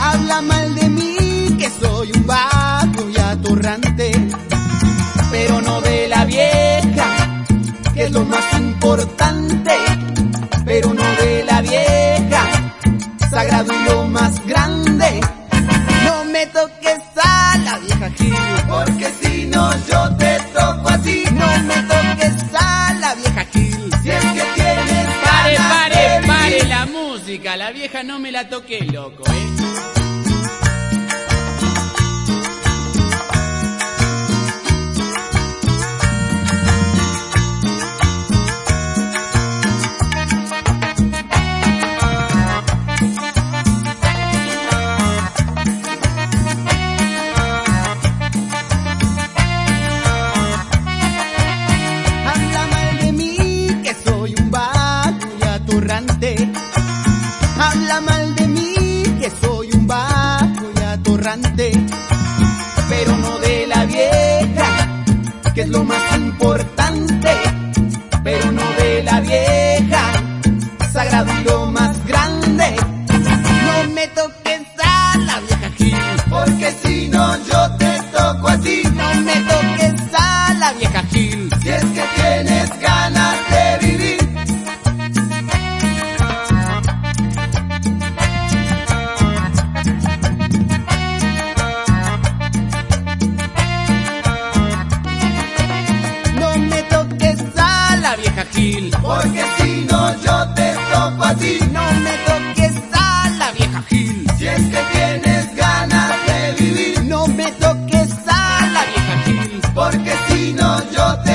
Habla mal de mí, que soy un vago y atorrante. Pero no de la vieja, que es lo más importante. Pero no de la vieja, sagrado y lo más grande. No me toques a la vieja Gil, porque vieja no me la toqué, loco, ¿eh? Vago Porque si no, yo te toco a ti. No me toques a la vieja Gil. Si es que tienes ganas de vivir. No me toques a la vieja Gil. Porque si no, yo te